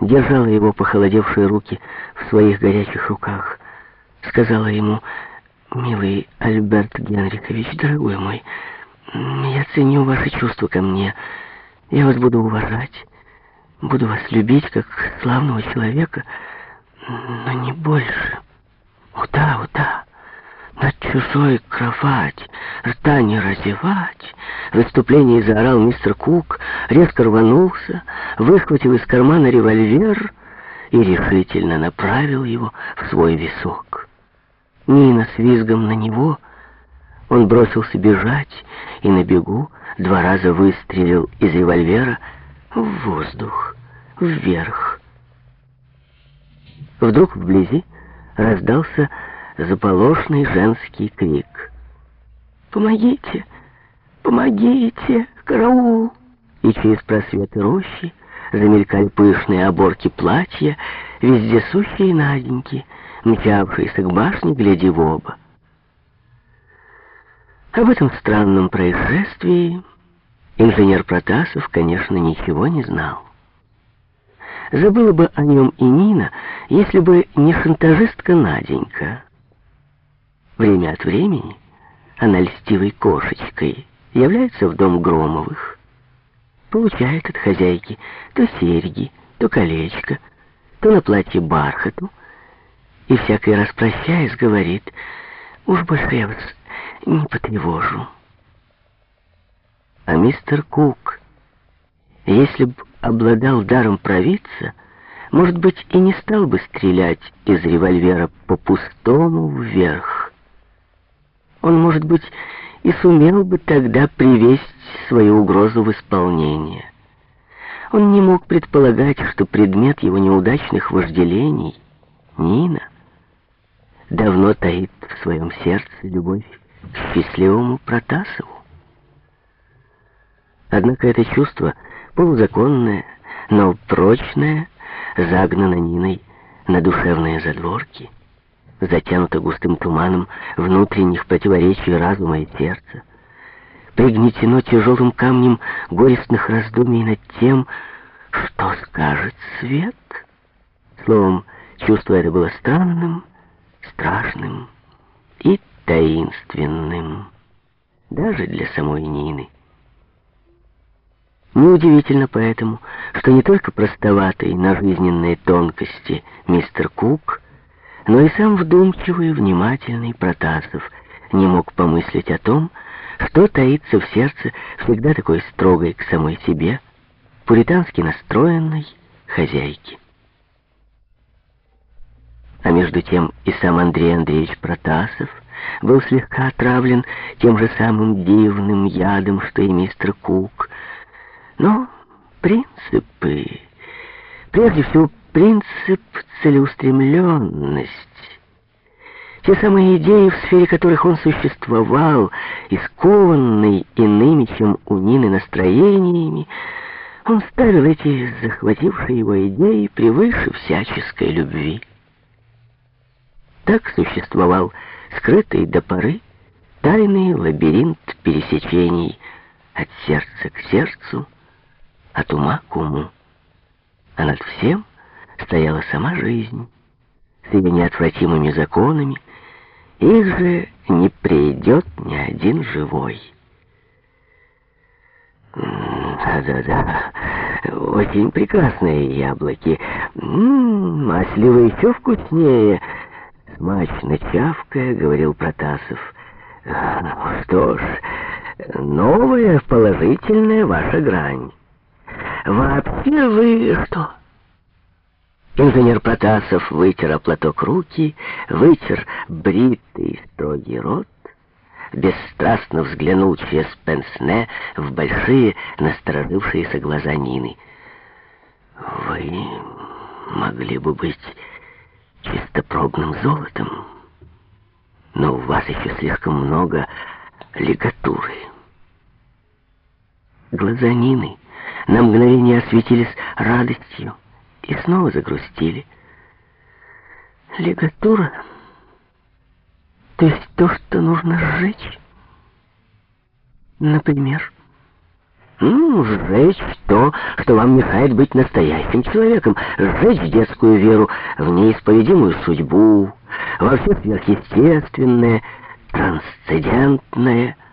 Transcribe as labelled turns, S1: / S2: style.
S1: держала его похолодевшие руки в своих горячих руках, сказала ему, «Милый Альберт Генрикович, дорогой мой, я ценю ваши чувства ко мне, я вас буду уважать, буду вас любить как славного человека, но не больше. О да, о да, над чужой кровать, рта не разевать. В выступлении заорал мистер Кук, резко рванулся, выхватил из кармана револьвер и решительно направил его в свой висок. Нина с визгом на него, он бросился бежать и на бегу два раза выстрелил из револьвера в воздух, вверх. Вдруг вблизи раздался заполошный женский крик. «Помогите! Помогите! Караул!» И через просветы рощи замелькали пышные оборки платья, вездесущие Наденьки, мчавшиеся к башне, глядя в оба. Об этом странном происшествии инженер Протасов, конечно, ничего не знал. Забыла бы о нем и Нина, если бы не шантажистка Наденька. Время от времени она льстивой кошечкой является в дом Громовых, получает от хозяйки то серьги, то колечко, то на платье бархату, и всякий раз прощаясь говорит, «Уж больше я вас не потревожу». А мистер Кук, если б обладал даром провидца, может быть, и не стал бы стрелять из револьвера по пустому вверх. Он, может быть, и сумел бы тогда привести свою угрозу в исполнение. Он не мог предполагать, что предмет его неудачных вожделений, Нина, давно таит в своем сердце любовь к счастливому Протасову. Однако это чувство, полузаконное, но прочное, загнано Ниной на душевные задворки затянуто густым туманом внутренних противоречий разума и сердца, пригнетено тяжелым камнем горестных раздумий над тем, что скажет свет. Словом, чувство это было странным, страшным и таинственным, даже для самой Нины. Неудивительно поэтому, что не только простоватый на жизненные тонкости мистер Кук но и сам вдумчивый внимательный Протасов не мог помыслить о том, что таится в сердце всегда такой строгой к самой себе, пуритански настроенной хозяйки. А между тем и сам Андрей Андреевич Протасов был слегка отравлен тем же самым дивным ядом, что и мистер Кук. Но принципы, прежде всего принцип целеустремленность. Те самые идеи, в сфере которых он существовал, искованный иными, чем у Нины, настроениями, он ставил эти захватившие его идеи превыше всяческой любви. Так существовал скрытый до поры тайный лабиринт пересечений от сердца к сердцу, от ума к уму, а над всем — стояла сама жизнь с ее неотвратимыми законами, их же не придет ни один живой. Да-да-да, очень прекрасные яблоки. А сливы еще вкуснее. Смачно чавкая, говорил Протасов. Что ж, новая положительная ваша грань. Вообще вы что... Инженер Протасов вытер о платок руки, вытер бритый строгий рот, бесстрастно взглянул через пенсне в большие насторожившиеся глаза Нины. «Вы могли бы быть чистопробным золотом, но у вас еще слишком много лигатуры». Глаза Нины на мгновение осветились радостью и снова загрустили. Лигатура, то есть то, что нужно сжечь. Например, Ну, сжечь то, что вам мешает быть настоящим человеком, сжечь детскую веру в неисповедимую судьбу, во все сверхъестественное, трансцендентное —